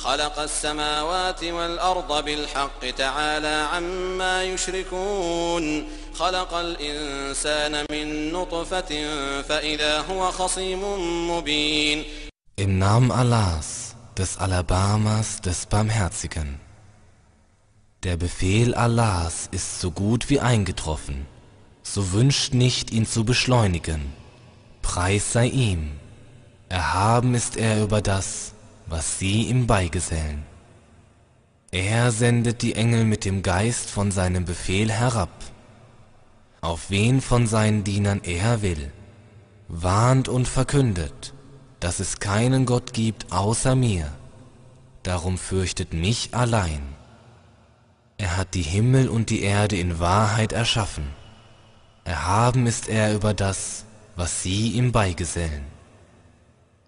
خلق السماوات والأرض بالحق تعالى عما يشركون خلق الإنسان من نطفة فإذا هو خصيم مبين Im Namen Allahs, des Alabamas, des Barmherzigen. Der Befehl Allahs ist so gut wie eingetroffen, so wünscht nicht, ihn zu beschleunigen. Preis sei ihm. Erhaben ist er über das, was sie ihm beigesellen. Er sendet die Engel mit dem Geist von seinem Befehl herab, auf wen von seinen Dienern er will, warnt und verkündet, dass es keinen Gott gibt außer mir, darum fürchtet mich allein. Er hat die Himmel und die Erde in Wahrheit erschaffen, erhaben ist er über das, was sie ihm beigesellen.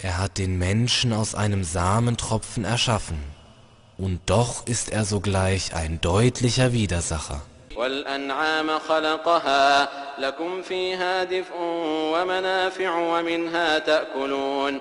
Er hat den Menschen aus einem Samentropfen erschaffen, und doch ist er sogleich ein deutlicher Widersacher. والأنعام خلقها لكم فيها دفء ومنافع ومنها تأكلون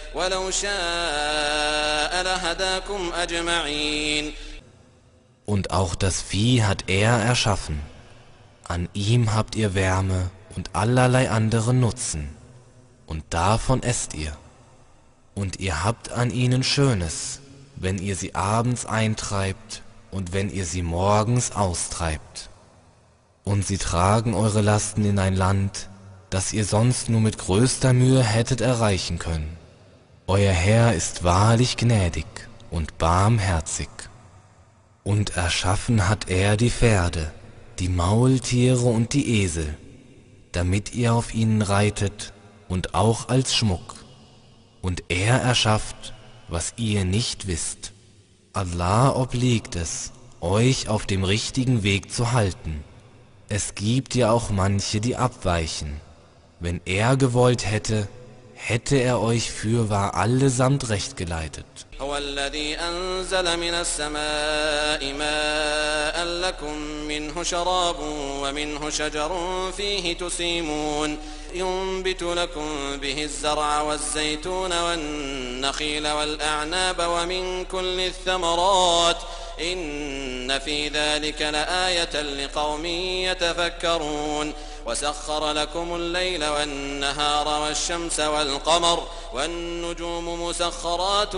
Und auch das Vieh hat er erschaffen. An ihm habt ihr Wärme und allerlei andere Nutzen. Und davon esst ihr. Und ihr habt an ihnen Schönes, wenn ihr sie abends eintreibt und wenn ihr sie morgens austreibt. Und sie tragen eure Lasten in ein Land, das ihr sonst nur mit größter Mühe hättet erreichen können. Euer Herr ist wahrlich gnädig und barmherzig. Und erschaffen hat er die Pferde, die Maultiere und die Esel, damit ihr auf ihnen reitet und auch als Schmuck. Und er erschafft, was ihr nicht wisst. Allah obliegt es, euch auf dem richtigen Weg zu halten. Es gibt ja auch manche, die abweichen. Wenn er gewollt hätte, hätte er euch fürwahr allesamt recht geleitet. هو الذي أنزل من السماء ماء لكم منه شراب ومنه شجر فيه تسيمون. ينبت لكم به الزرع والزيتون والنخيل والأعناب ومن كل الثمرات. إن في ذلك لآية لقوم يتفكرون. وسخر لكم الليل والنهار والشمس والقمر والنجوم مسخرات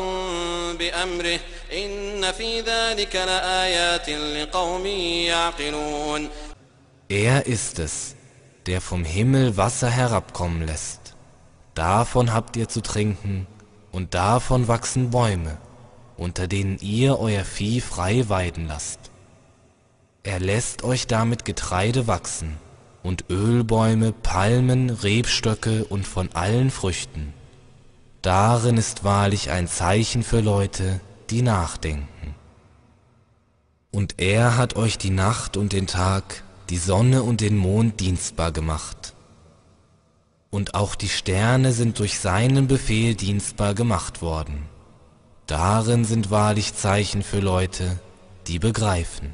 بأمره إن في ذلك لآيات لقوم يعقلون Er ist es, der vom Himmel Wasser herabkommen lässt. Davon habt ihr zu trinken, und davon wachsen Bäume, unter denen ihr euer Vieh frei weiden lasst. Er lässt euch damit Getreide wachsen, und Ölbäume, Palmen, Rebstöcke und von allen Früchten. Darin ist wahrlich ein Zeichen für Leute, die nachdenken. Und er hat euch die Nacht und den Tag, die Sonne und den Mond dienstbar gemacht. Und auch die Sterne sind durch seinen Befehl dienstbar gemacht worden. Darin sind wahrlich Zeichen für Leute, die begreifen.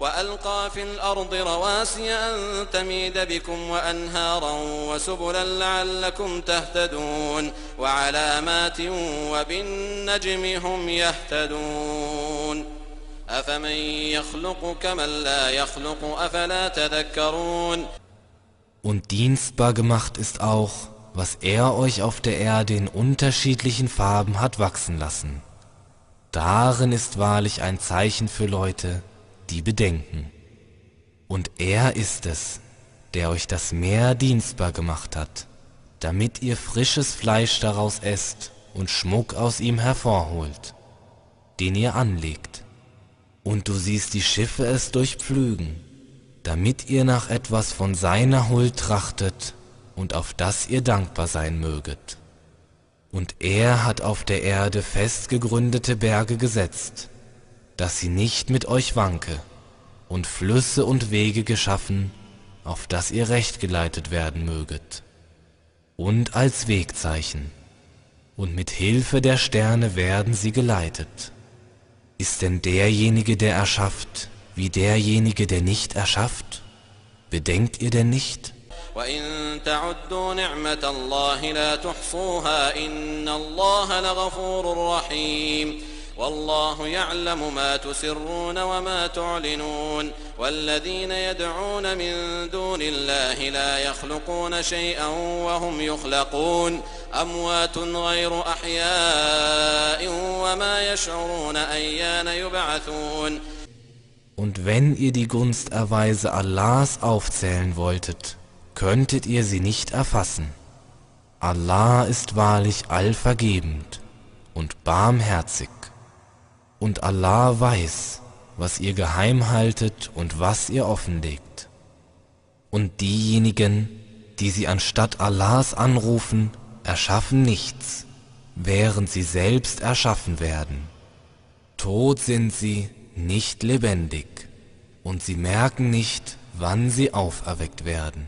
وألقى في الأرض رواسي أن تميد بكم وأنهارا وسبلا لعلكم تهتدون وعلامات وبالنجم هم يهتدون أفمن يخلق كمن لا يخلق أفلا تذكرون Und dienstbar gemacht ist auch, was er euch auf der Erde in unterschiedlichen Farben hat wachsen lassen. Darin ist wahrlich ein Zeichen für Leute, die bedenken. Und er ist es, der euch das Meer dienstbar gemacht hat, damit ihr frisches Fleisch daraus esst und Schmuck aus ihm hervorholt, den ihr anlegt. Und du siehst die Schiffe es durchpflügen, damit ihr nach etwas von seiner Huld trachtet und auf das ihr dankbar sein möget. Und er hat auf der Erde fest gegründete Berge gesetzt, dass sie nicht mit euch wanke, und Flüsse und Wege geschaffen, auf dass ihr recht geleitet werden möget. Und als Wegzeichen, und mit Hilfe der Sterne werden sie geleitet. Ist denn derjenige, der erschafft, wie derjenige, der nicht erschafft? Bedenkt ihr denn nicht? وإن تعدوا نعمة الله لا تحصوها إن الله لغفور رحيم والله يعلم ما تسرون وما تعلنون والذين يدعون من دون الله لا يخلقون شيئا وهم يخلقون أموات غير أحياء وما يشعرون أيان يبعثون Und wenn ihr die Gunsterweise Allahs aufzählen wolltet, könntet ihr sie nicht erfassen. Allah ist wahrlich allvergebend und barmherzig. Und Allah weiß, was ihr geheim haltet und was ihr offenlegt. Und diejenigen, die sie anstatt Allahs anrufen, erschaffen nichts, während sie selbst erschaffen werden. Tot sind sie, nicht lebendig, und sie merken nicht, wann sie auferweckt werden.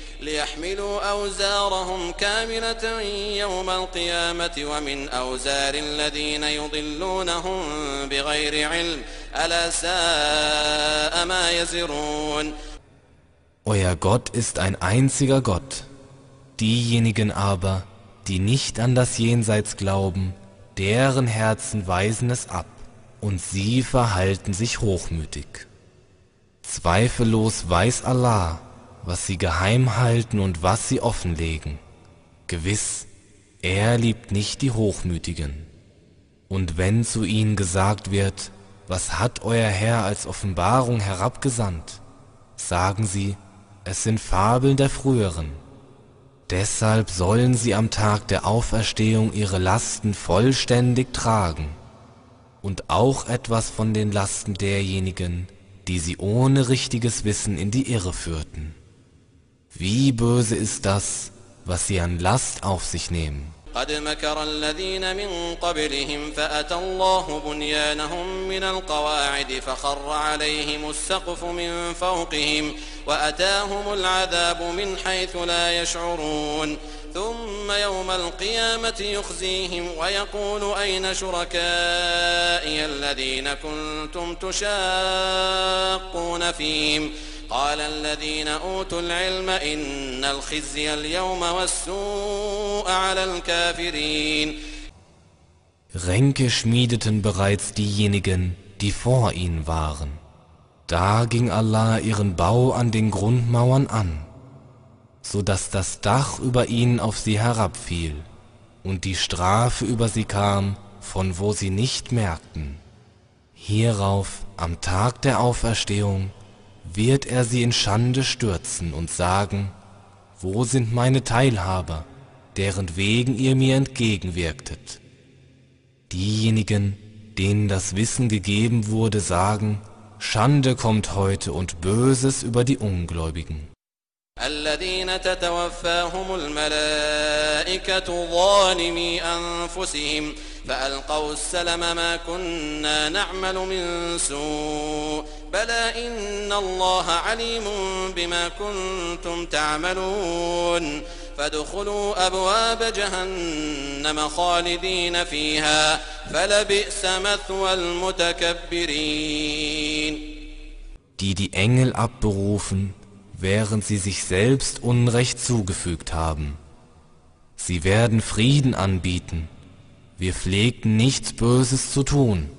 ليحملوا أوزارهم كاملة يوم القيامة ومن أوزار الذين يضلونهم بغير علم ألا ساء ما يزرون Euer Gott ist ein einziger Gott. Diejenigen aber, die nicht an das Jenseits glauben, deren Herzen weisen es ab, und sie verhalten sich hochmütig. Zweifellos weiß Allah, was sie geheim halten und was sie offenlegen. Gewiss, er liebt nicht die Hochmütigen. Und wenn zu ihnen gesagt wird, was hat euer Herr als Offenbarung herabgesandt, sagen sie, es sind Fabeln der früheren. Deshalb sollen sie am Tag der Auferstehung ihre Lasten vollständig tragen und auch etwas von den Lasten derjenigen, die sie ohne richtiges Wissen in die Irre führten. Wie böse ist das, was sie an Last auf sich nehmen. قد مكر الذين من قبلهم فأتى الله بنيانهم من القواعد فخر عليهم السقف من فوقهم وأتاهم العذاب من حيث لا يشعرون ثم يوم القيامة يخزيهم ويقول أين شركائي الذين كنتم تشاقون فيهم ؟ قال الذين أوتوا العلم إن الخزي اليوم والسوء على الكافرين Ränke schmiedeten bereits diejenigen, die vor ihnen waren. Da ging Allah ihren Bau an den Grundmauern an, so dass das Dach über ihnen auf sie herabfiel und die Strafe über sie kam, von wo sie nicht merkten. Hierauf, am Tag der Auferstehung, wird er sie in Schande stürzen und sagen, wo sind meine Teilhaber, deren wegen ihr mir entgegenwirktet? Diejenigen, denen das Wissen gegeben wurde, sagen, Schande kommt heute und Böses über die Ungläubigen. الذين تتوفاهم الملائكة ظالمي أنفسهم فألقوا السلم ما كنا نعمل من سوء بلى إن الله عليم بما كنتم تعملون فادخلوا أبواب جهنم خالدين فيها فلبئس مثوى المتكبرين Die die Engel abberufen, während sie sich selbst Unrecht zugefügt haben. Sie werden Frieden anbieten. Wir pflegten nichts Böses zu tun,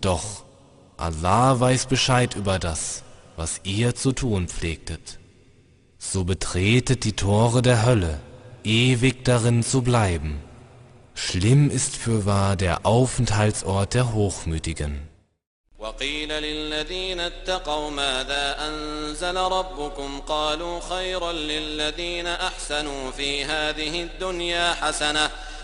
doch Allah weiß Bescheid über das, was ihr zu tun pflegtet. So betretet die Tore der Hölle, ewig darin zu bleiben. Schlimm ist fürwahr der Aufenthaltsort der Hochmütigen. وقيل للذين اتقوا ماذا أنزل ربكم قالوا خيرا للذين أحسنوا في هذه الدنيا حسنة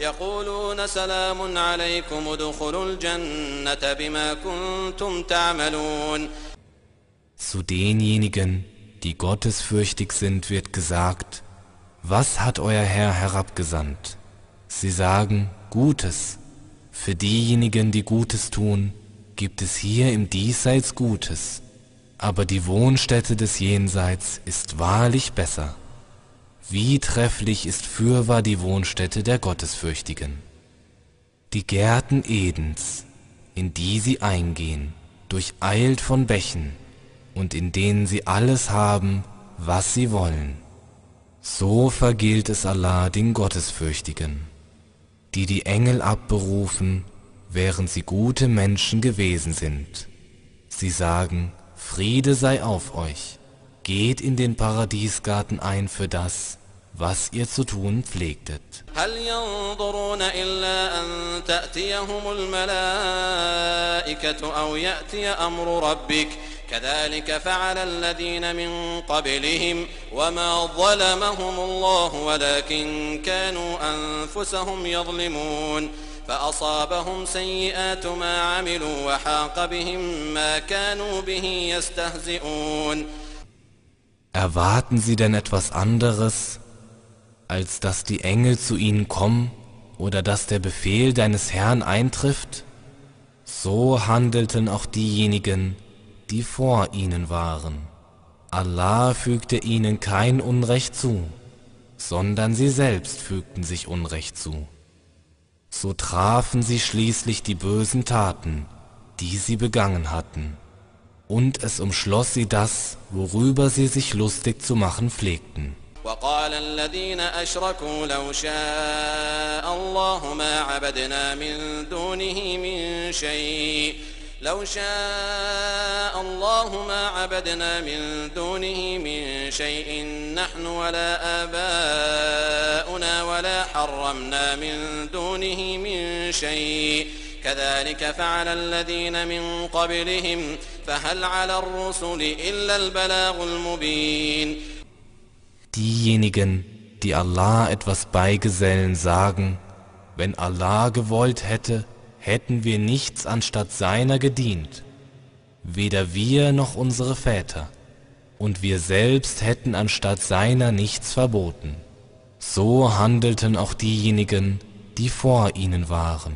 يقولون سلام عليكم ادخلوا الجنة بما كنتم تعملون Zu denjenigen, die gottesfürchtig sind, wird gesagt, was hat euer Herr herabgesandt? Sie sagen, Gutes. Für diejenigen, die Gutes tun, gibt es hier im Diesseits Gutes aber die Wohnstätte des Jenseits ist wahrlich besser. Wie trefflich ist fürwahr die Wohnstätte der Gottesfürchtigen. Die Gärten Edens, in die sie eingehen, durcheilt von Bächen und in denen sie alles haben, was sie wollen. So vergilt es Allah den Gottesfürchtigen, die die Engel abberufen, während sie gute Menschen gewesen sind. Sie sagen, Friede sei auf euch. Geht in den Paradiesgarten ein für das, was ihr zu tun pflegtet. هل ينظرون إلا أن تأتيهم الملائكة أو يأتي أمر ربك؟ كذلك فعل الذين من قبلهم وما ظلمهم الله ولكن كانوا أنفسهم يظلمون. فأصابهم سيئات ما عملوا وحاق بهم ما كانوا به يستهزئون. Erwarten Sie denn etwas anderes, als dass die Engel zu ihnen kommen oder dass der Befehl deines Herrn eintrifft? So handelten auch diejenigen, die vor ihnen waren. Allah fügte ihnen kein Unrecht zu, sondern sie selbst fügten sich Unrecht zu. So trafen sie schließlich die bösen Taten, die sie begangen hatten, und es umschloss sie das, worüber sie sich lustig zu machen pflegten. وقال الذين أشركوا لو شاء الله ما عبدنا من دونه من شيء لو شاء الله ما عبدنا من دونه من شيء نحن ولا آباؤنا ولا حرمنا من دونه من شيء كذلك فعل الذين من قبلهم فهل على الرسل إلا البلاغ المبين Diejenigen, die Allah etwas beigesellen, sagen, wenn Allah gewollt hätte, hätten wir nichts anstatt seiner gedient, weder wir noch unsere Väter, und wir selbst hätten anstatt seiner nichts verboten. So handelten auch diejenigen, die vor ihnen waren.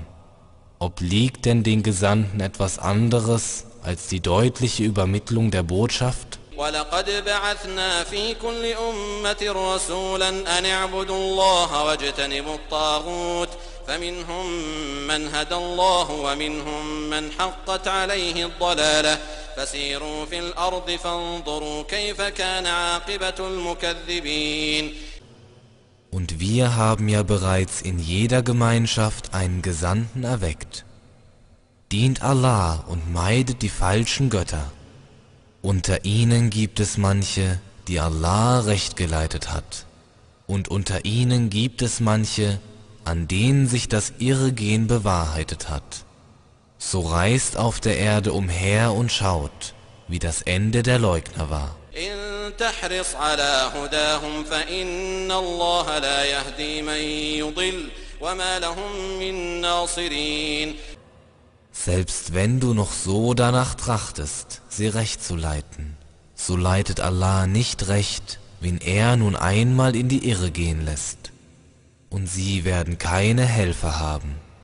Obliegt denn den Gesandten etwas anderes als die deutliche Übermittlung der Botschaft? ولقد بعثنا في كل أمة رسولا أن اعبدوا الله واجتنبوا الطاغوت فمنهم من هدى الله ومنهم من حقت عليه الضلالة فسيروا في الأرض فانظروا كيف كان عاقبة المكذبين und wir haben ja bereits in jeder Gemeinschaft einen Gesandten erweckt. Dient Allah und meidet die falschen Götter. Unter ihnen gibt es manche, die Allah recht geleitet hat. Und unter ihnen gibt es manche, an denen sich das Irrgehen bewahrheitet hat. So reist auf der Erde umher und schaut, wie das Ende der Leugner war. إن تحرص على هداهم فإن الله لا يهدي من يضل وما لهم من ناصرين Selbst wenn du noch so danach trachtest, sie recht zu leiten, so leitet Allah nicht recht, wen er nun einmal in die Irre gehen lässt. Und sie werden keine Helfer haben.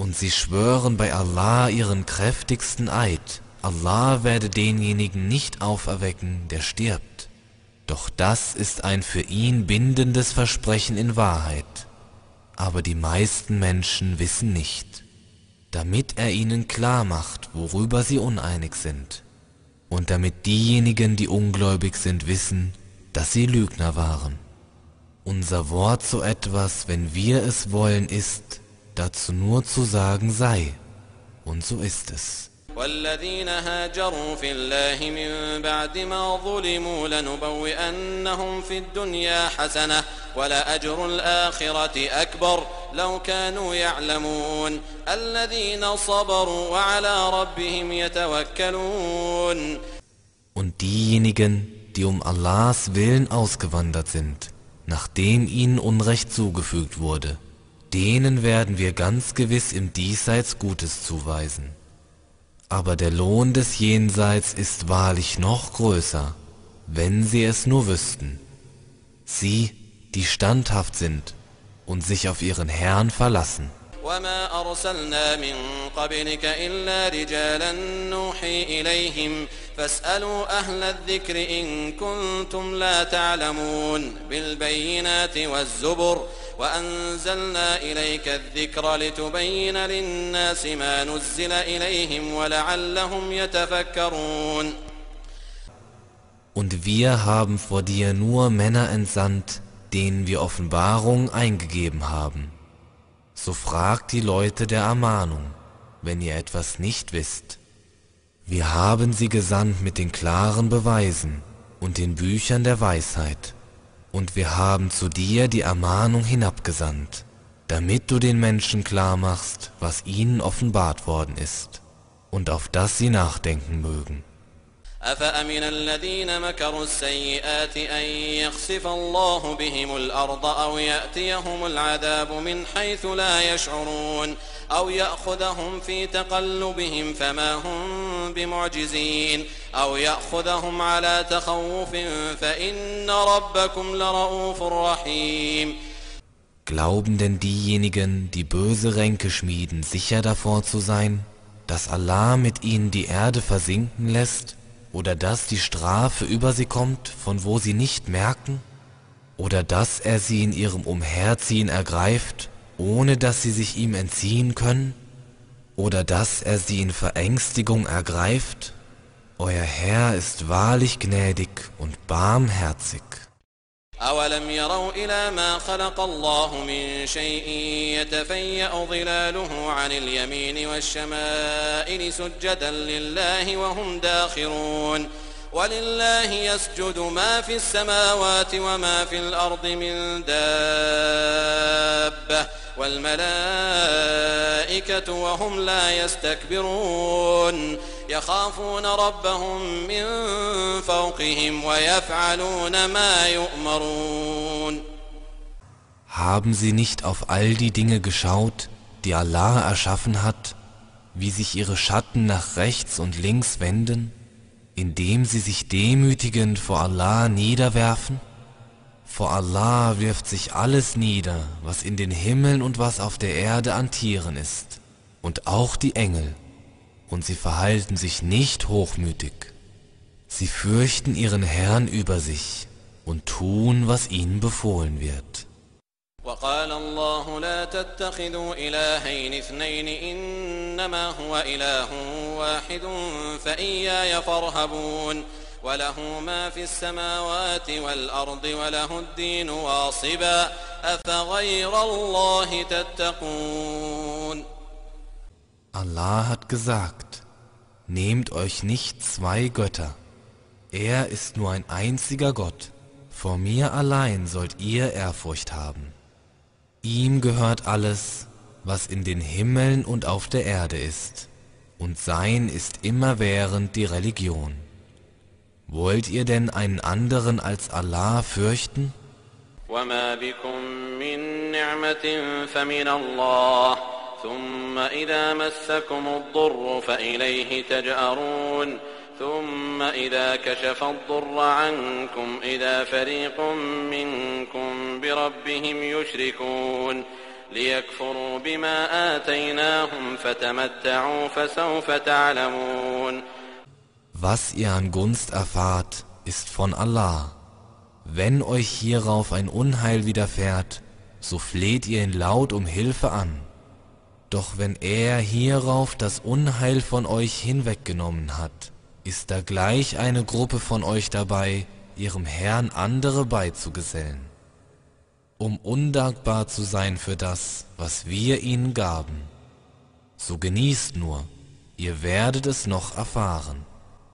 Und sie schwören bei Allah ihren kräftigsten Eid, Allah werde denjenigen nicht auferwecken, der stirbt. Doch das ist ein für ihn bindendes Versprechen in Wahrheit. Aber die meisten Menschen wissen nicht, damit er ihnen klar macht, worüber sie uneinig sind. Und damit diejenigen, die ungläubig sind, wissen, dass sie Lügner waren. Unser Wort so etwas, wenn wir es wollen, ist, dazu nur zu sagen sei. Und so ist es. والذين هاجروا في الله من بعد ما ظلموا لنبوئنهم في الدنيا حسنة ولأجر الآخرة أكبر لو كانوا يعلمون الذين صبروا وعلى ربهم يتوكلون Und diejenigen, die um Allahs Willen ausgewandert sind, nachdem ihnen Unrecht zugefügt wurde, denen werden wir ganz gewiss im Diesseits Gutes zuweisen. Aber der Lohn des Jenseits ist wahrlich noch größer, wenn sie es nur wüssten. Sie, die standhaft sind und sich auf ihren Herrn verlassen. وما أرسلنا من قبلك إلا رجالا نوحي إليهم فاسألوا أهل الذكر إن كنتم لا تعلمون بالبينات والزبر وأنزلنا إليك الذكر لتبين للناس ما نزل إليهم ولعلهم يتفكرون Und wir haben vor dir nur Männer entsandt, denen wir Offenbarung eingegeben haben. So fragt die Leute der Ermahnung, wenn ihr etwas nicht wisst. Wir haben sie gesandt mit den klaren Beweisen und den Büchern der Weisheit. Und wir haben zu dir die Ermahnung hinabgesandt, damit du den Menschen klar machst, was ihnen offenbart worden ist, und auf das sie nachdenken mögen. أفأمن الذين مكروا السيئات أن يخسف الله بهم الأرض أو يأتيهم العذاب من حيث لا يشعرون أو يأخذهم في تقلبهم فما هم بمعجزين أو يأخذهم على تخوف فإن ربكم لرؤوف رحيم Glauben denn diejenigen, die böse Ränke schmieden, sicher davor zu sein, dass Allah mit ihnen die Erde versinken lässt oder dass die Strafe über sie kommt, von wo sie nicht merken? Oder dass er sie in ihrem Umherziehen ergreift, ohne dass sie sich ihm entziehen können? Oder dass er sie in Verängstigung ergreift? Euer Herr ist wahrlich gnädig und barmherzig. أولم يروا إلى ما خلق الله من شيء يتفيأ ظلاله عن اليمين والشمائل سجدا لله وهم داخرون ولله يسجد ما في السماوات وما في الأرض من دابة والملائكة وهم لا يستكبرون يخافون ربهم من فوقهم ويفعلون ما يؤمرون Haben sie nicht auf all die Dinge geschaut, die Allah erschaffen hat, wie sich ihre Schatten nach rechts und links wenden, indem sie sich demütigend vor Allah niederwerfen? Vor Allah wirft sich alles nieder, was in den Himmeln und was auf der Erde an Tieren ist, und auch die Engel, und sie verhalten sich nicht hochmütig. Sie fürchten ihren Herrn über sich und tun, was ihnen befohlen wird. وقال الله لا تتخذوا إلهين اثنين إنما هو إله واحد فإياي فارهبون وله ما في السماوات والأرض وله الدين واصبا أفغير الله تتقون Allah hat gesagt, nehmt euch nicht zwei Götter. Er ist nur ein einziger Gott. Vor mir allein sollt ihr Ehrfurcht haben. Ihm gehört alles, was in den Himmeln und auf der Erde ist, und sein ist immerwährend die Religion. Wollt ihr denn einen anderen als Allah fürchten? وما بكم من نعمة فمن الله ثم إذا مسكم الضر فإليه تجأرون ثم إذا كشف الضر عنكم إذا فريق منكم بربهم يشركون ليكفروا بما آتيناهم فتمتعوا فسوف تعلمون Was ihr an Gunst erfahrt, ist von Allah. Wenn euch hierauf ein Unheil widerfährt, so fleht ihr ihn laut um Hilfe an. Doch wenn er hierauf das Unheil von euch hinweggenommen hat, ist da gleich eine Gruppe von euch dabei, ihrem Herrn andere beizugesellen, um undankbar zu sein für das, was wir ihnen gaben. So genießt nur, ihr werdet es noch erfahren.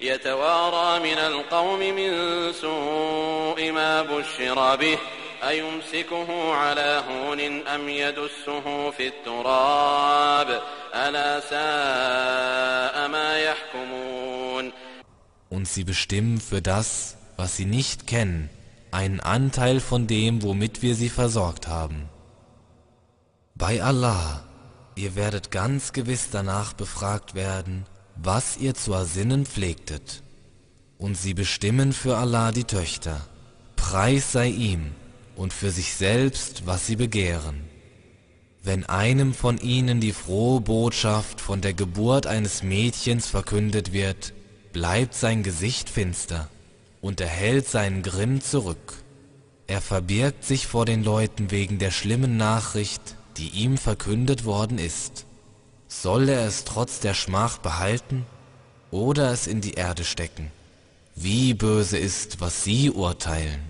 يتوارى من القوم من سوء ما بشر به أيمسكه على هون أم يدسه في التراب ألا ساء ما يحكمون Und sie bestimmen für das, was sie nicht kennen, einen Anteil von dem, womit wir sie versorgt haben. Bei Allah, ihr werdet ganz gewiss danach befragt werden, was ihr zu ersinnen pflegtet. Und sie bestimmen für Allah die Töchter. Preis sei ihm und für sich selbst, was sie begehren. Wenn einem von ihnen die frohe Botschaft von der Geburt eines Mädchens verkündet wird, bleibt sein Gesicht finster und er hält seinen Grimm zurück. Er verbirgt sich vor den Leuten wegen der schlimmen Nachricht, die ihm verkündet worden ist. Soll er es trotz der Schmach behalten oder es in die Erde stecken? Wie böse ist, was sie urteilen.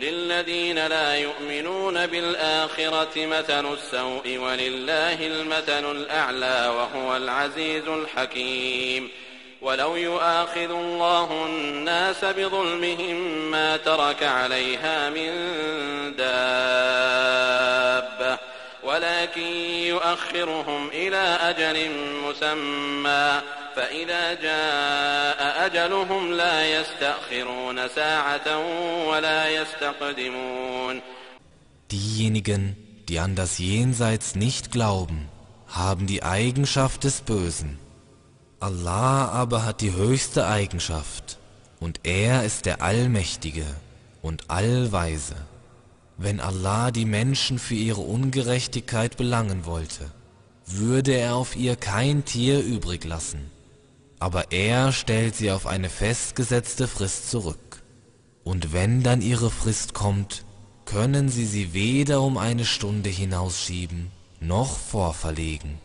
للذين لا يؤمنون بالآخرة مثل السوء ولله المثل الأعلى وهو العزيز الحكيم ولو يؤاخذ الله الناس بظلمهم ما ترك عليها من دابة ولكن يؤخرهم إلى أجل مسمى فإذا جاء أجلهم لا يستأخرون ساعة ولا يستقدمون Diejenigen, die an das Jenseits nicht glauben, haben die Eigenschaft des Bösen. Allah aber hat die höchste Eigenschaft und er ist der Allmächtige und Allweise. Wenn Allah die Menschen für ihre Ungerechtigkeit belangen wollte, würde er auf ihr kein Tier übrig lassen. Aber er stellt sie auf eine festgesetzte Frist zurück. Und wenn dann ihre Frist kommt, können sie sie weder um eine Stunde hinausschieben, noch vorverlegen.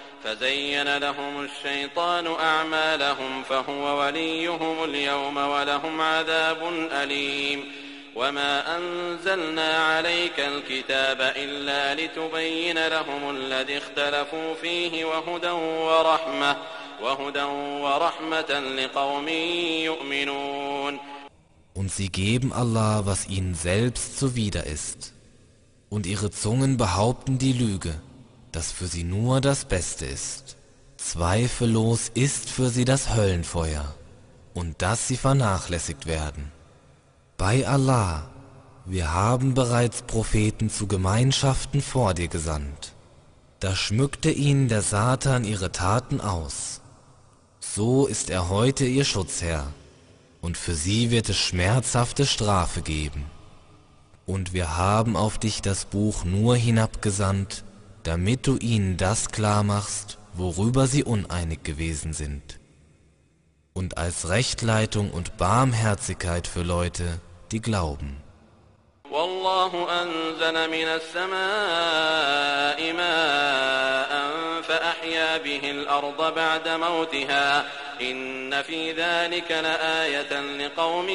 لهم الشيطان أعمالهم فهو وليهم اليوم ولهم عذاب أليم وما أنزلنا عليك الكتاب إلا لتبين لهم الذي اختلفوا فيه وهدى ورحمة وهدى ورحمة لقوم يؤمنون Und sie geben Allah, was ihnen selbst zuwider ist. Und ihre Zungen behaupten die Lüge, dass für sie nur das Beste ist. Zweifellos ist für sie das Höllenfeuer und dass sie vernachlässigt werden. Bei Allah, wir haben bereits Propheten zu Gemeinschaften vor dir gesandt. Da schmückte ihnen der Satan ihre Taten aus. So ist er heute ihr Schutzherr und für sie wird es schmerzhafte Strafe geben. Und wir haben auf dich das Buch nur hinabgesandt, damit du ihnen das klar machst, worüber sie uneinig gewesen sind. Und als Rechtleitung und Barmherzigkeit für Leute, die glauben. والله أنزل من السماء ماء فأحيا به الأرض بعد موتها إن في ذلك لآية لقوم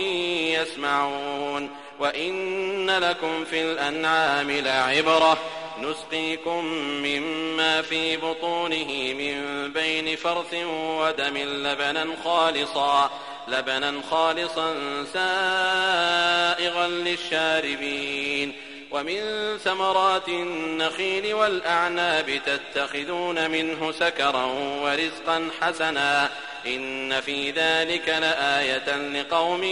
يسمعون وإن لكم في الأنعام لعبرة نسقيكم مما في بطونه من بين فرث ودم لبنا خالصا لبنا خالصا سائغا للشاربين. ومن ثمرات النخيل والأعناب تتخذون منه سكرا ورزقا حسنا. إن في ذلك لآية لقوم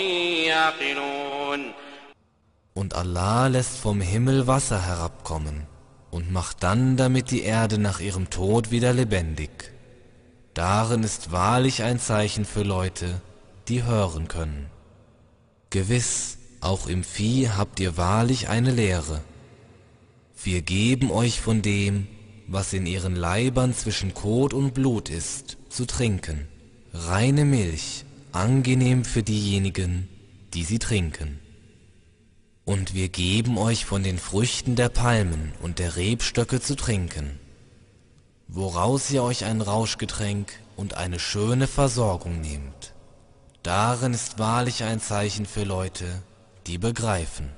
يعقلون. Und Allah lässt vom Himmel Wasser herabkommen. Und macht dann damit die Erde nach ihrem Tod wieder lebendig. Darin ist wahrlich ein Zeichen für Leute, die hören können. Gewiss, auch im Vieh habt ihr wahrlich eine Lehre. Wir geben euch von dem, was in ihren Leibern zwischen Kot und Blut ist, zu trinken, reine Milch, angenehm für diejenigen, die sie trinken. Und wir geben euch von den Früchten der Palmen und der Rebstöcke zu trinken, woraus ihr euch ein Rauschgetränk und eine schöne Versorgung nehmt. Darin ist wahrlich ein Zeichen für Leute, die begreifen.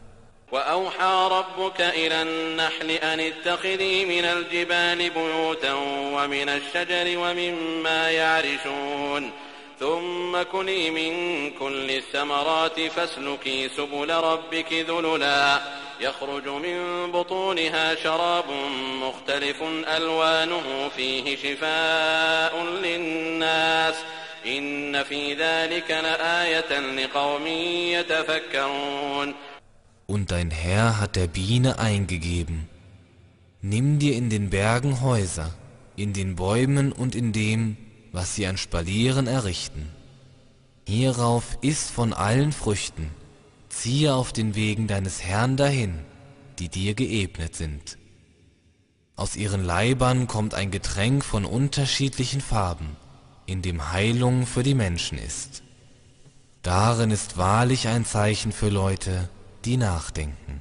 وأوحى ربك إلى النحل أن اتخذي من الجبال بيوتا ومن الشجر ومما يعرشون ثم كلي من كل الثمرات فاسلكي سبل ربك ذللا يخرج من بطونها شراب مختلف ألوانه فيه شفاء للناس إن في ذلك لآية لقوم يتفكرون Und dein Herr hat der Biene eingegeben, nimm dir in den Bergen Häuser, in den Bäumen und in dem, was sie an Spalieren errichten. Hierauf iss von allen Früchten, ziehe auf den Wegen deines Herrn dahin, die dir geebnet sind. Aus ihren Leibern kommt ein Getränk von unterschiedlichen Farben, in dem Heilung für die Menschen ist. Darin ist wahrlich ein Zeichen für Leute, die nachdenken.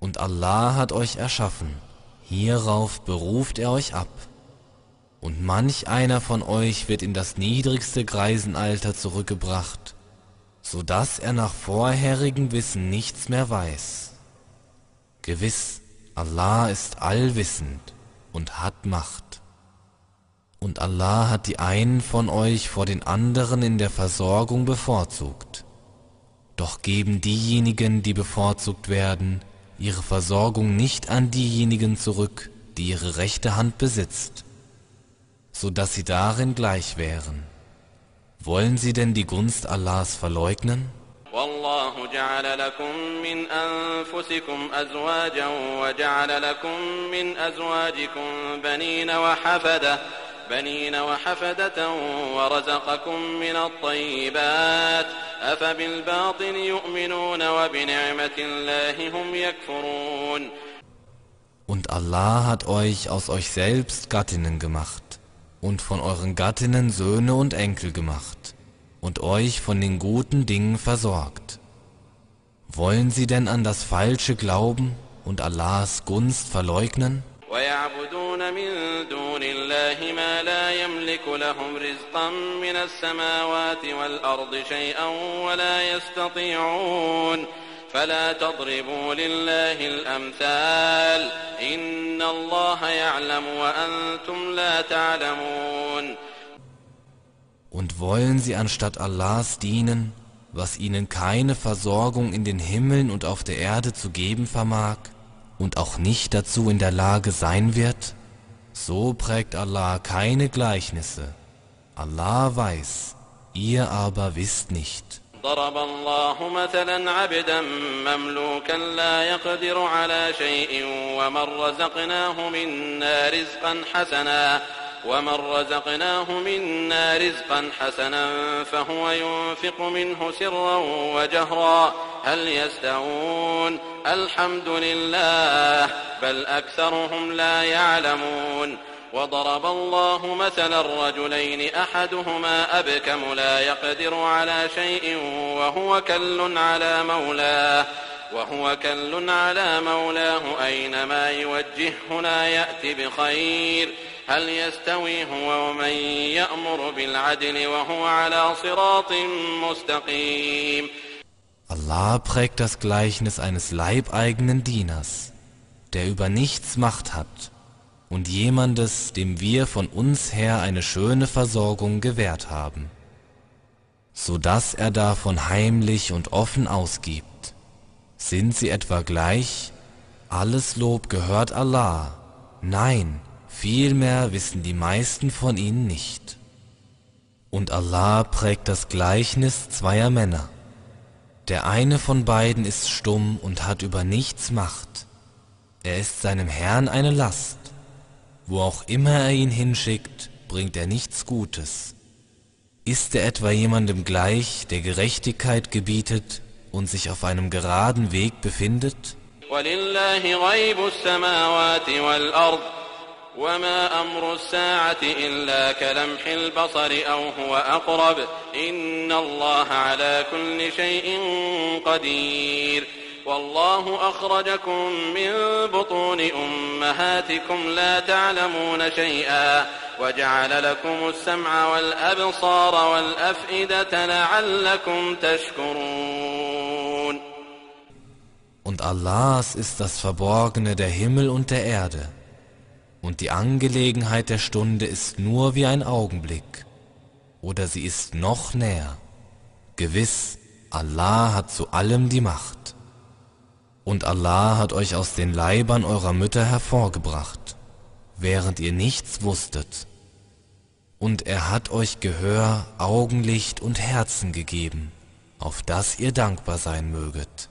Und Allah hat euch erschaffen, hierauf beruft er euch ab. Und manch einer von euch wird in das niedrigste Greisenalter zurückgebracht, so dass er nach vorherigem Wissen nichts mehr weiß. Gewiss, Allah ist allwissend und hat Macht. Und Allah hat die einen von euch vor den anderen in der Versorgung bevorzugt. Doch geben diejenigen, die bevorzugt werden, ihre Versorgung nicht an diejenigen zurück, die ihre rechte Hand besitzt, so dass sie darin gleich wären. Wollen sie denn die Gunst Allahs verleugnen? والله جعل لكم من أنفسكم أزواجا وجعل لكم من أزواجكم بنين وحفدة بنين وحفدة ورزقكم من الطيبات أفبالباطل يؤمنون وبنعمة الله هم يكفرون Und Allah hat euch aus euch selbst Gattinnen gemacht und von euren Gattinnen Söhne und Enkel gemacht und euch von den guten Dingen versorgt. Wollen sie denn an das Falsche glauben und Allahs Gunst verleugnen? ويعبدون من دون الله ما لا يملك لهم رزقا من السماوات والأرض شيئا ولا يستطيعون فلا تضربوا لله الأمثال إن الله يعلم وأنتم لا تعلمون Und wollen sie anstatt Allahs dienen, was ihnen keine Versorgung in den Himmeln und auf der Erde zu geben vermag und auch nicht dazu in der Lage sein wird? So prägt Allah keine Gleichnisse. Allah weiß, ihr aber wisst nicht. ضرب الله مثلا عبدا مملوكا لا يقدر على شيء ومن رزقناه منا رزقا حسنا ومن رزقناه منا رزقا حسنا فهو ينفق منه سرا وجهرا هل يستوون الحمد لله بل أكثرهم لا يعلمون وضرب الله مثلا رجلين أحدهما أبكم لا يقدر على شيء وهو كل على مولاه وهو كل على مولاه أينما يوجهه لا يأتي بخير هل يستوي هو ومن يأمر بالعدل وهو على صراط مستقيم Allah prägt das Gleichnis eines leibeigenen Dieners, der über nichts Macht hat und jemandes, dem wir von uns her eine schöne Versorgung gewährt haben, so dass er davon heimlich und offen ausgibt. Sind sie etwa gleich? Alles Lob gehört Allah. Nein, vielmehr wissen die meisten von ihnen nicht. Und Allah prägt das Gleichnis zweier Männer. Der eine von beiden ist stumm und hat über nichts Macht. Er ist seinem Herrn eine Last. Wo auch immer er ihn hinschickt, bringt er nichts Gutes. Ist er etwa jemandem gleich, der Gerechtigkeit gebietet und sich auf einem geraden Weg befindet? وما أمر الساعة إلا كلمح البصر أو هو أقرب إن الله على كل شيء قدير والله أخرجكم من بطون أمهاتكم لا تعلمون شيئا وجعل لكم السمع والأبصار والأفئدة لعلكم تشكرون Und Allahs ist das Verborgene der Himmel und der Erde. Und die Angelegenheit der Stunde ist nur wie ein Augenblick. Oder sie ist noch näher. Gewiss, Allah hat zu allem die Macht. Und Allah hat euch aus den Leibern eurer Mütter hervorgebracht, während ihr nichts wusstet. Und er hat euch Gehör, Augenlicht und Herzen gegeben, auf das ihr dankbar sein möget.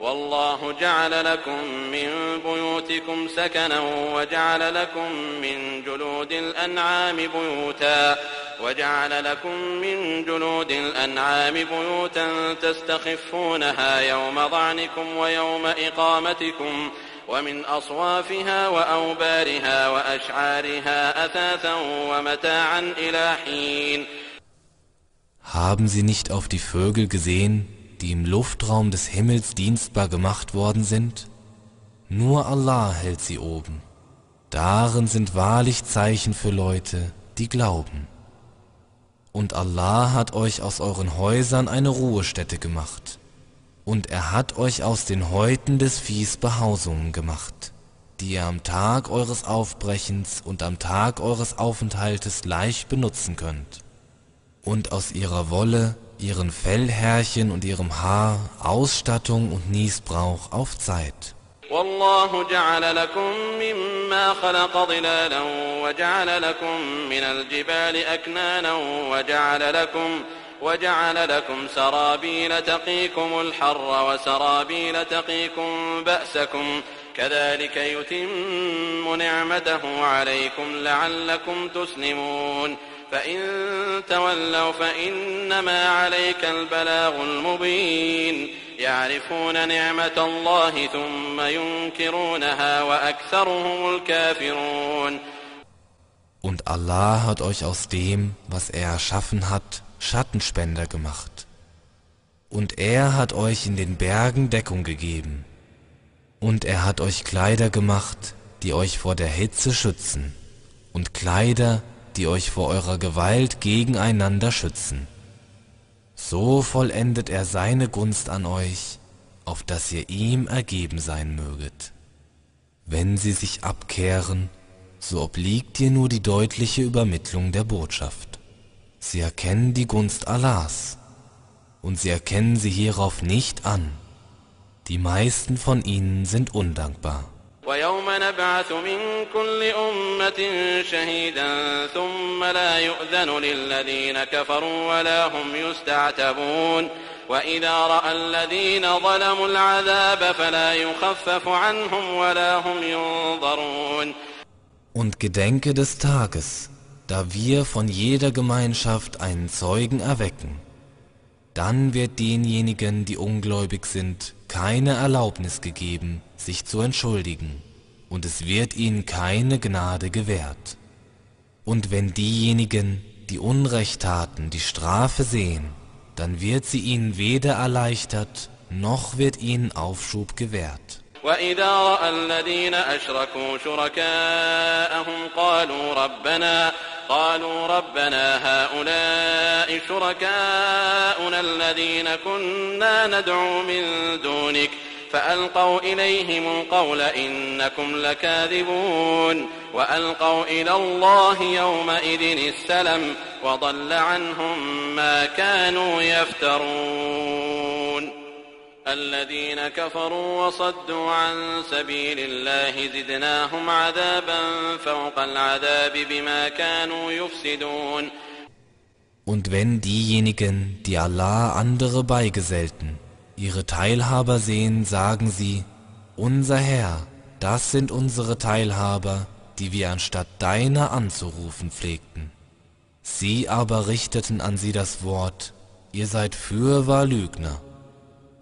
والله جعل لكم من بيوتكم سكنا وجعل لكم من جلود الأنعام بيوتا وجعل لكم من جلود الأنعام بيوتا تستخفونها يوم ظعنكم ويوم إقامتكم ومن أصوافها وأوبارها وأشعارها أثاثا ومتاعا إلى حين. Haben sie nicht auf die Vögel gesehen, die im Luftraum des Himmels dienstbar gemacht worden sind? Nur Allah hält sie oben. Darin sind wahrlich Zeichen für Leute, die glauben. Und Allah hat euch aus euren Häusern eine Ruhestätte gemacht. Und er hat euch aus den Häuten des Viehs Behausungen gemacht, die ihr am Tag eures Aufbrechens und am Tag eures Aufenthaltes leicht benutzen könnt. Und aus ihrer Wolle, ihren Fellhärchen und ihrem Haar Ausstattung und Niesbrauch auf Zeit. والله جعل لكم مما خلق ظلالا وجعل لكم من الجبال أكنانا وجعل لكم وجعل لكم سرابيل تقيكم الحر وسرابيل تقيكم بأسكم كذلك يتم نعمته عليكم لعلكم تسلمون فإن تولوا فإنما عليك البلاغ المبين يعرفون نعمة الله ثم ينكرونها وأكثرهم الكافرون Und Allah hat euch aus dem, was er erschaffen hat, Schattenspender gemacht. Und er hat euch in den Bergen Deckung gegeben. Und er hat euch Kleider gemacht, die euch vor der Hitze schützen. Und Kleider, die euch vor eurer Gewalt gegeneinander schützen. So vollendet er seine Gunst an euch, auf dass ihr ihm ergeben sein möget. Wenn sie sich abkehren, so obliegt dir nur die deutliche Übermittlung der Botschaft. Sie erkennen die Gunst Allahs, und sie erkennen sie hierauf nicht an. Die meisten von ihnen sind undankbar. ويوم نبعث من كل أمة شهيدا ثم لا يؤذن للذين كفروا ولا هم يستعتبون وإذا رأى الذين ظلموا العذاب فلا يخفف عنهم ولا هم ينظرون Und gedenke des Tages, da wir von jeder Gemeinschaft einen Zeugen erwecken. Dann wird denjenigen, die ungläubig sind, keine Erlaubnis gegeben, sich zu entschuldigen, und es wird ihnen keine Gnade gewährt. Und wenn diejenigen, die Unrecht taten, die Strafe sehen, dann wird sie ihnen weder erleichtert, noch wird ihnen Aufschub gewährt. وإذا رأى الذين أشركوا شركاءهم قالوا ربنا قالوا ربنا هؤلاء شركاؤنا الذين كنا ندعو من دونك فألقوا إليهم القول إنكم لكاذبون وألقوا إلى الله يومئذ السلم وضل عنهم ما كانوا يفترون الذين كفروا وصدوا عن سبيل الله زدناهم عذابا فوق العذاب بما كانوا يفسدون. Und wenn diejenigen, die Allah andere beigesellten, ihre Teilhaber sehen, sagen sie, unser Herr, das sind unsere Teilhaber, die wir anstatt deiner anzurufen pflegten. Sie aber richteten an sie das Wort, ihr seid fürwahr Lügner.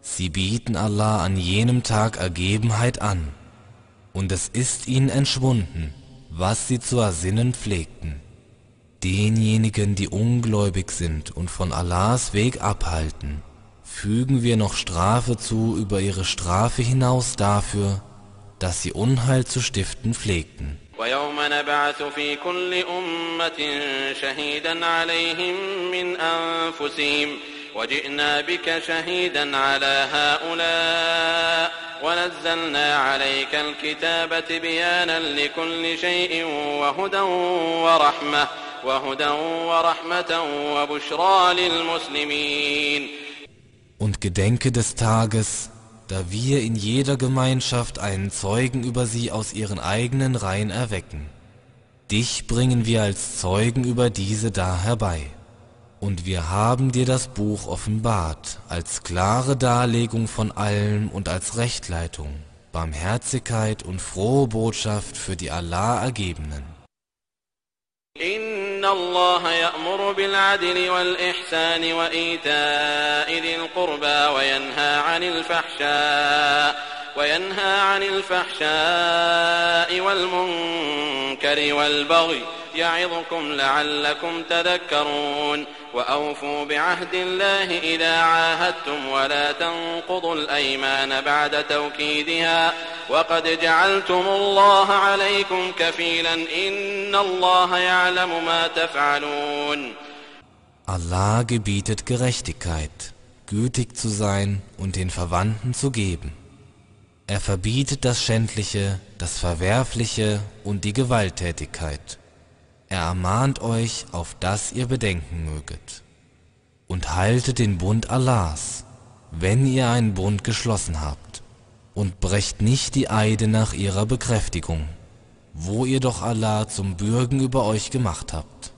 Sie bieten Allah an jenem Tag Ergebenheit an, und es ist ihnen entschwunden, was sie zu ersinnen pflegten. Denjenigen, die ungläubig sind und von Allahs Weg abhalten, fügen wir noch Strafe zu über ihre Strafe hinaus dafür, dass sie Unheil zu stiften pflegten. ويوم نبعث في كل أمة شهيدا عليهم من أنفسهم وجئنا بك شهيدا على هؤلاء ونزلنا عليك الكتاب تبيانا لكل شيء وهدى ورحمة وهدى ورحمة وبشرى للمسلمين und gedenke des Tages, da wir in jeder Gemeinschaft einen Zeugen über sie aus ihren eigenen Reihen erwecken. Dich bringen wir als Zeugen über diese da herbei. Und wir haben dir das Buch offenbart, als klare Darlegung von allem und als Rechtleitung, Barmherzigkeit und frohe Botschaft für die Allah Ergebenen. الله يأمر بالعدل والإحسان وإيتاء ذي القربى وينهى عن الفحشاء وينهى عن الفحشاء والمنكر والبغي يعظكم لعلكم تذكرون وأوفوا بعهد الله إذا عاهدتم ولا تنقضوا الأيمان بعد توكيدها وقد جعلتم الله عليكم كفيلا إن الله يعلم ما تفعلون Allah gebietet Gerechtigkeit, gütig zu sein und den Verwandten zu geben. Er verbietet das Schändliche, das Verwerfliche und die Gewalttätigkeit. Er ermahnt euch, auf das ihr bedenken möget. Und haltet den Bund Allahs, wenn ihr einen Bund geschlossen habt, und brecht nicht die Eide nach ihrer Bekräftigung, wo ihr doch Allah zum Bürgen über euch gemacht habt.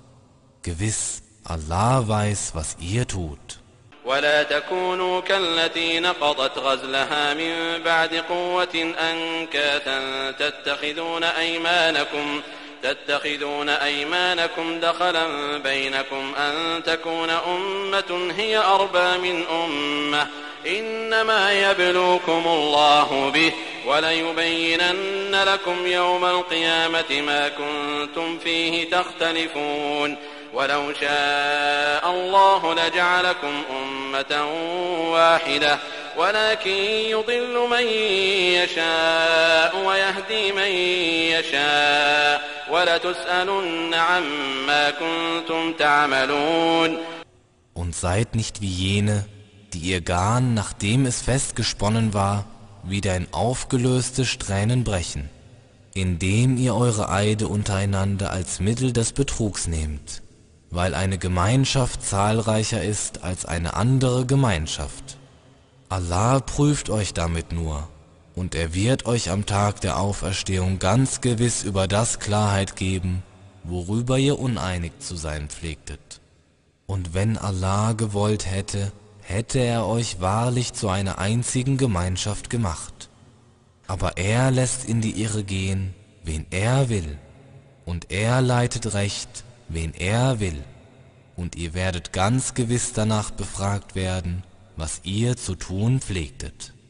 Gewiss, Allah weiß, was ihr tut. ولا تكونوا كالتي نقضت غزلها من بعد قوة أنكاثا تتخذون أيمانكم تتخذون أيمانكم دخلا بينكم أن تكون أمة هي أربى من أمة. إنما يبلوكم الله به وليبينن لكم يوم القيامة ما كنتم فيه تختلفون. ولو شاء الله لجعلكم أمة واحدة. ولكن يضل من يشاء ويهدي من يشاء. Und seid nicht wie jene, die ihr Garn, nachdem es festgesponnen war, wieder in aufgelöste Strähnen brechen, indem ihr eure Eide untereinander als Mittel des Betrugs nehmt, weil eine Gemeinschaft zahlreicher ist als eine andere Gemeinschaft. Allah prüft euch damit nur und er wird euch am Tag der Auferstehung ganz gewiss über das Klarheit geben, worüber ihr uneinig zu sein pflegtet. Und wenn Allah gewollt hätte, hätte er euch wahrlich zu einer einzigen Gemeinschaft gemacht. Aber er lässt in die Irre gehen, wen er will, und er leitet recht, wen er will, und ihr werdet ganz gewiss danach befragt werden, was ihr zu tun pflegtet.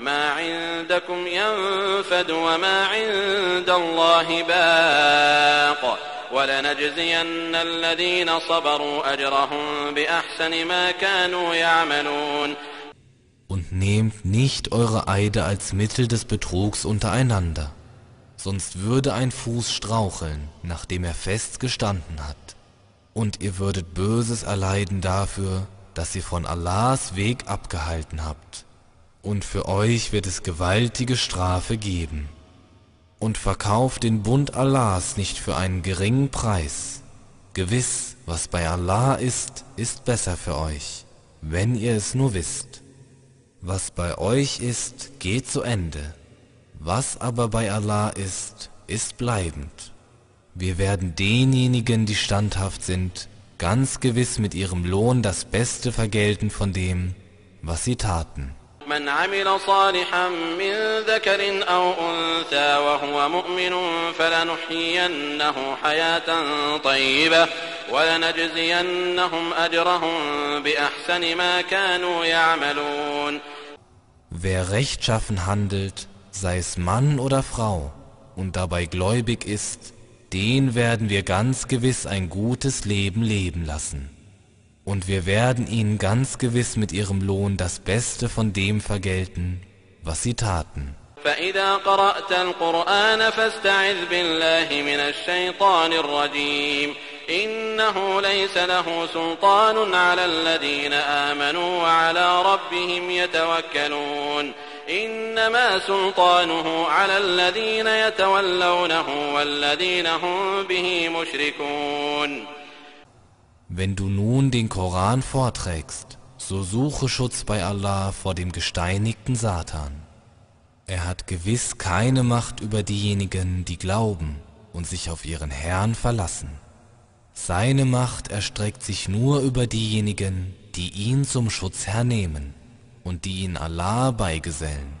ما عندكم ينفد وما عند الله باق ولنجزين الذين صبروا أجرهم بأحسن ما كانوا يعملون Und nehmt nicht eure Eide als Mittel des Betrugs untereinander sonst würde ein Fuß straucheln, nachdem er fest gestanden hat. Und ihr würdet Böses erleiden dafür, dass ihr von Allahs Weg abgehalten habt. Und für euch wird es gewaltige Strafe geben. Und verkauft den Bund Allahs nicht für einen geringen Preis. Gewiss, was bei Allah ist, ist besser für euch, wenn ihr es nur wisst. Was bei euch ist, geht zu Ende was aber bei Allah ist, ist bleibend. Wir werden denjenigen, die standhaft sind, ganz gewiss mit ihrem Lohn das Beste vergelten von dem, was sie taten. من عمل صالحا من ذكر أو أنثى وهو مؤمن فلنحيينه حياة طيبة ولنجزينهم أجرهم بأحسن ما كانوا يعملون Wer rechtschaffen handelt, sei es Mann oder Frau, und dabei gläubig ist, den werden wir ganz gewiss ein gutes Leben leben lassen. Und wir werden ihnen ganz gewiss mit ihrem Lohn das Beste von dem vergelten, was sie taten. فإذا قرأت القرآن فاستعذ بالله من الشيطان الرجيم إنه ليس له سلطان على الذين آمنوا وعلى ربهم يتوكلون إنما سلطانه على الذين يتولونه والذين هم به مشركون wenn du nun den Koran vorträgst, so suche Schutz bei Allah vor dem gesteinigten Satan. Er hat gewiss keine Macht über diejenigen, die glauben und sich auf ihren Herrn verlassen. Seine Macht erstreckt sich nur über diejenigen, die ihn zum Schutzherr nehmen und die ihn Allah beigesellen.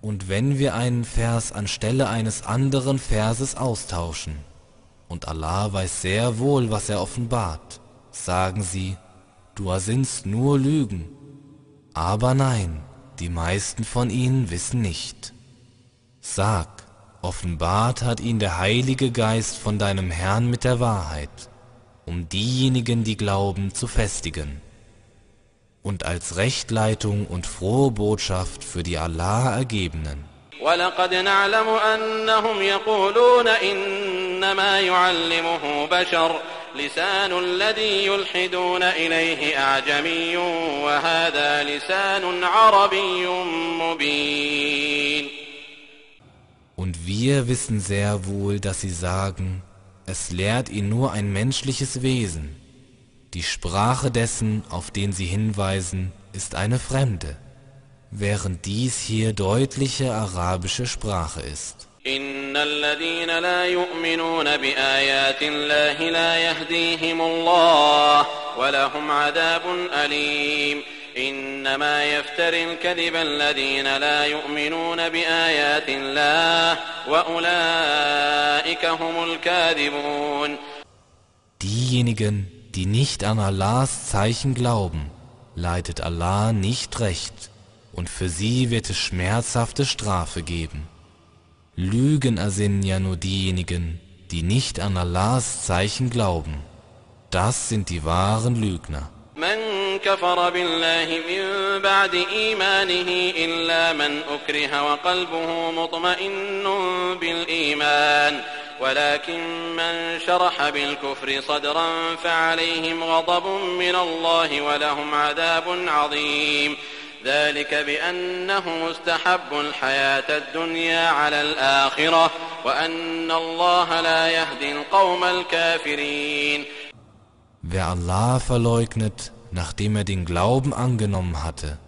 Und wenn wir einen Vers anstelle eines anderen Verses austauschen, und Allah weiß sehr wohl, was er offenbart, sagen sie, du ersinnst nur Lügen. Aber nein, die meisten von ihnen wissen nicht. Sag, offenbart hat ihn der Heilige Geist von deinem Herrn mit der Wahrheit, um diejenigen, die glauben, zu festigen und als Rechtleitung und frohe Botschaft für die Allah Ergebenen. ولقد نعلم أنهم يقولون إنما يعلمه بشر لسان الذي يلحدون إليه أعجمي وهذا لسان عربي مبين Und wir wissen sehr wohl, dass sie sagen, es lehrt ihn nur ein menschliches Wesen. Die Sprache dessen, auf den sie hinweisen, ist eine fremde, während dies hier deutliche arabische Sprache ist. إن الذين لا يؤمنون بآيات الله لا يهديهم الله ولهم عذاب أليم إنما يفتر الكذب الذين لا يؤمنون بآيات الله وأولئك هم الكاذبون Diejenigen, die nicht an Allahs Zeichen glauben, leitet Allah nicht recht, und für sie wird es schmerzhafte Strafe geben. Lügen ersinnen ja nur diejenigen, die nicht an Allahs Zeichen glauben. Das sind die wahren Lügner. كفر بالله من بعد إيمانه إلا من أكره وقلبه مطمئن بالإيمان. ولكن من شرح بالكفر صدرا فعليهم غضب من الله ولهم عذاب عظيم. ذلك بأنهم استحبوا الحياة الدنيا على الآخرة وأن الله لا يهدي القوم الكافرين. Wer Allah verleugnet, nachdem er den Glauben angenommen hatte,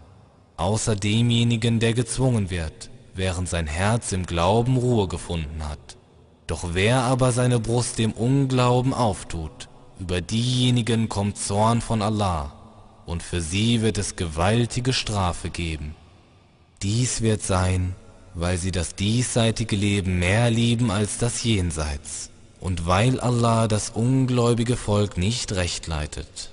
außer demjenigen, der gezwungen wird, während sein Herz im Glauben Ruhe gefunden hat. Doch wer aber seine Brust dem Unglauben auftut, über diejenigen kommt Zorn von Allah, und für sie wird es gewaltige Strafe geben. Dies wird sein, weil sie das diesseitige Leben mehr lieben als das Jenseits, und weil Allah das ungläubige Volk nicht recht leitet.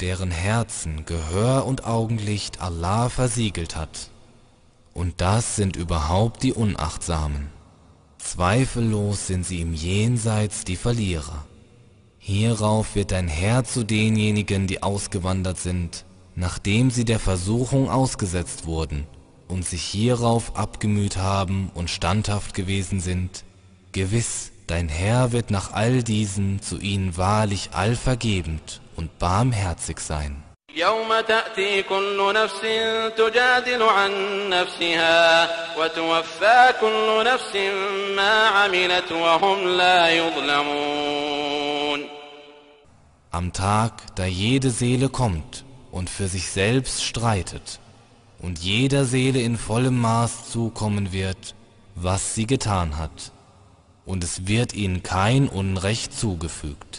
deren Herzen Gehör und Augenlicht Allah versiegelt hat. Und das sind überhaupt die Unachtsamen. Zweifellos sind sie im Jenseits die Verlierer. Hierauf wird dein Herr zu denjenigen, die ausgewandert sind, nachdem sie der Versuchung ausgesetzt wurden und sich hierauf abgemüht haben und standhaft gewesen sind. Gewiss, dein Herr wird nach all diesen zu ihnen wahrlich allvergebend und barmherzig sein. يوم تأتي كل نفس تجادل عن نفسها وتوفى كل نفس ما عملت وهم لا يظلمون Am Tag, da jede Seele kommt und für sich selbst streitet und jeder Seele in vollem Maß zukommen wird, was sie getan hat, und es wird ihnen kein Unrecht zugefügt.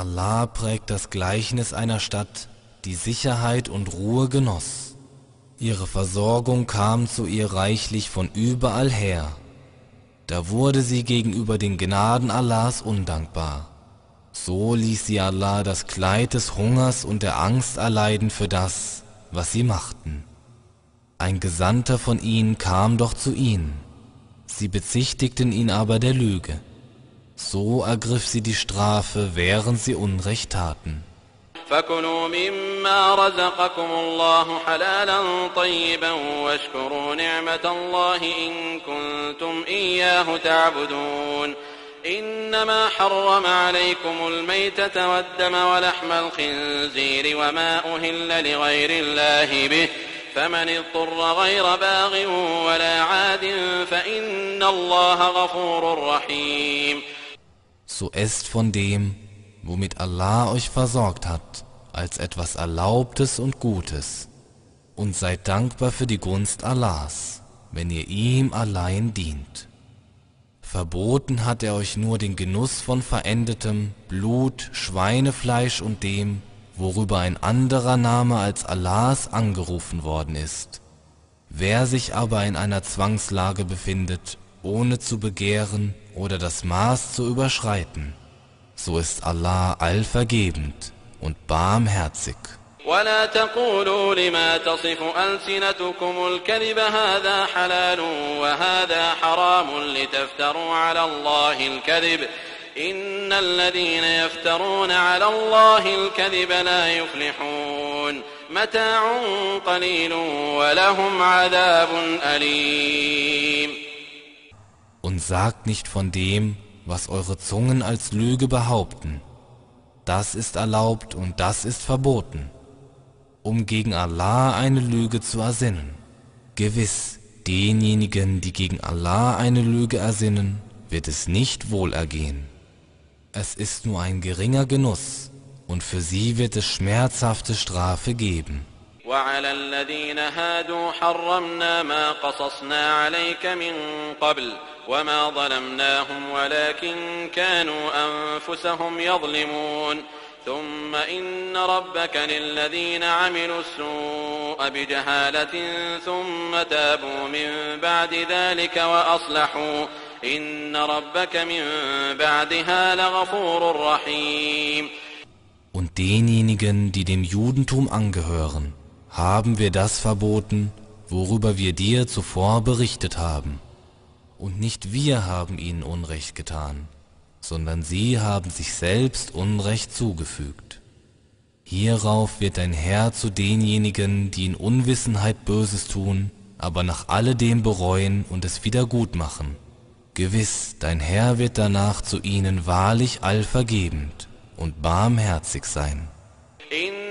Allah prägt das Gleichnis einer Stadt, die Sicherheit und Ruhe genoss. Ihre Versorgung kam zu ihr reichlich von überall her. Da wurde sie gegenüber den Gnaden Allahs undankbar. So ließ sie Allah das Kleid des Hungers und der Angst erleiden für das, was sie machten. Ein Gesandter von ihnen kam doch zu ihnen. Sie bezichtigten ihn aber der Lüge. So ergriff sie die Strafe, während sie Unrecht taten. فكلوا مما رزقكم الله حلالا طيبا واشكروا نعمة الله إن كنتم إياه تعبدون إنما حرم عليكم الميتة والدم ولحم الخنزير وما أهل لغير الله به فمن اضطر غير باغ ولا عاد فإن الله غفور رحيم So esst von dem, womit Allah euch versorgt hat, als etwas Erlaubtes und Gutes, und seid dankbar für die Gunst Allahs, wenn ihr ihm allein dient. Verboten hat er euch nur den Genuss von verendetem Blut, Schweinefleisch und dem, worüber ein anderer Name als Allahs angerufen worden ist. Wer sich aber in einer Zwangslage befindet, ohne zu begehren oder das Maß zu überschreiten, so ist Allah allvergebend und barmherzig. ولا تقولوا لما تصف ألسنتكم الكذب هذا حلال وهذا حرام لتفتروا على الله الكذب إن الذين يفترون على الله الكذب لا يفلحون متاع قليل ولهم عذاب أليم und sagt nicht von dem, was eure Zungen als Lüge behaupten. Das ist erlaubt und das ist verboten, um gegen Allah eine Lüge zu ersinnen. Gewiss, denjenigen, die gegen Allah eine Lüge ersinnen, wird es nicht wohl ergehen. Es ist nur ein geringer Genuss, und für sie wird es schmerzhafte Strafe geben. وعلى الذين هادوا حرمنا ما قصصنا عليك من قبل وما ظلمناهم ولكن كانوا أنفسهم يظلمون. ثم إن ربك للذين عملوا السوء بجهالة ثم تابوا من بعد ذلك وأصلحوا. إن ربك من بعدها لغفور رحيم. Und denjenigen, die dem Judentum angehören, haben wir das verboten, worüber wir dir zuvor berichtet haben. Und nicht wir haben ihnen Unrecht getan, sondern sie haben sich selbst Unrecht zugefügt. Hierauf wird dein Herr zu denjenigen, die in Unwissenheit Böses tun, aber nach alledem bereuen und es wieder gut machen. Gewiss, dein Herr wird danach zu ihnen wahrlich allvergebend und barmherzig sein.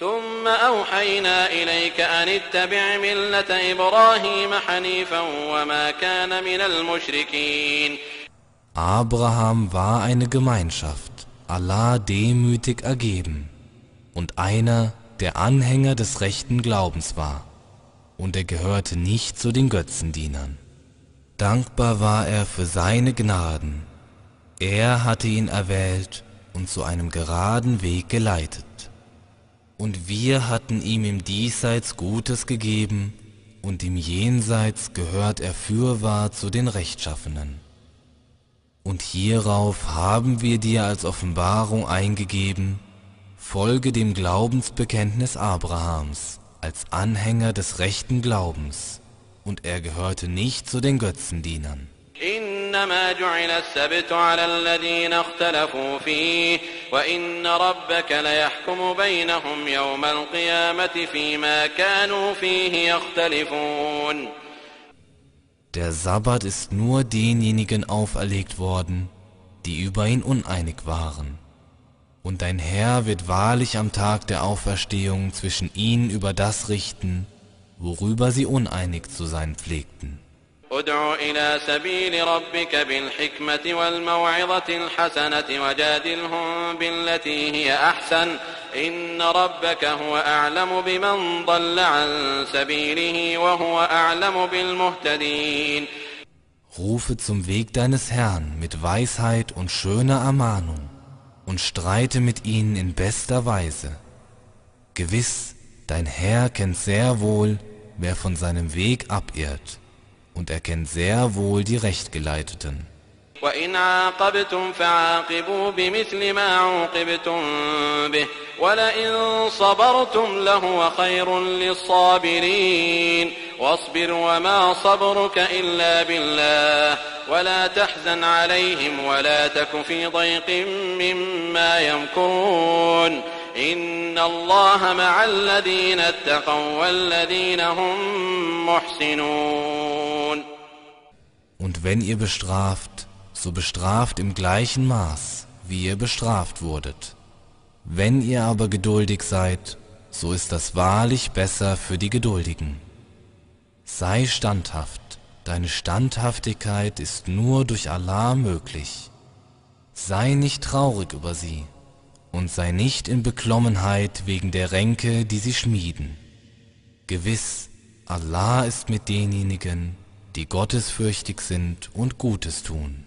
ثم أوحينا إليك أن اتبع ملة إبراهيم حنيفا وما كان من المشركين Abraham war eine Gemeinschaft, Allah demütig ergeben und einer, der Anhänger des rechten Glaubens war, und er gehörte nicht zu den Götzendienern. Dankbar war er für seine Gnaden. Er hatte ihn erwählt und zu einem geraden Weg geleitet. Und wir hatten ihm im Diesseits Gutes gegeben, und im Jenseits gehört er fürwahr zu den Rechtschaffenen. Und hierauf haben wir dir als Offenbarung eingegeben, folge dem Glaubensbekenntnis Abrahams als Anhänger des rechten Glaubens, und er gehörte nicht zu den Götzendienern. إنما جعل السبت على الذين اختلفوا فيه وإن ربك ليحكم بينهم يوم القيامة فيما كانوا فيه يختلفون Der Sabbat ist nur denjenigen auferlegt worden, die über ihn uneinig waren. Und dein Herr wird wahrlich am Tag der Auferstehung zwischen ihnen über das richten, worüber sie uneinig zu sein pflegten. ادع إلى سبيل ربك بالحكمة والموعظة الحسنة وجادلهم بالتي هي أحسن إن ربك هو أعلم بمن ضل عن سبيله وهو أعلم بالمهتدين Rufe zum Weg deines Herrn mit Weisheit und schöner Ermahnung und streite mit ihnen in bester Weise. Gewiss, dein Herr kennt sehr wohl, wer von seinem Weg abirrt. Und er kennt sehr wohl die Rechtgeleiteten. وإن عاقبتم فعاقبوا بمثل ما عوقبتم به ولئن صبرتم لهو خير للصابرين واصبر وما صبرك إلا بالله ولا تحزن عليهم ولا تك في ضيق مما يمكرون إن الله مع الذين اتقوا والذين هم محسنون Und wenn ihr bestraft, so bestraft im gleichen Maß, wie ihr bestraft wurdet. Wenn ihr aber geduldig seid, so ist das wahrlich besser für die Geduldigen. Sei standhaft, deine Standhaftigkeit ist nur durch Allah möglich. Sei nicht traurig über sie und sei nicht in Beklommenheit wegen der Ränke, die sie schmieden. Gewiss, Allah ist mit denjenigen, die gottesfürchtig sind und Gutes tun.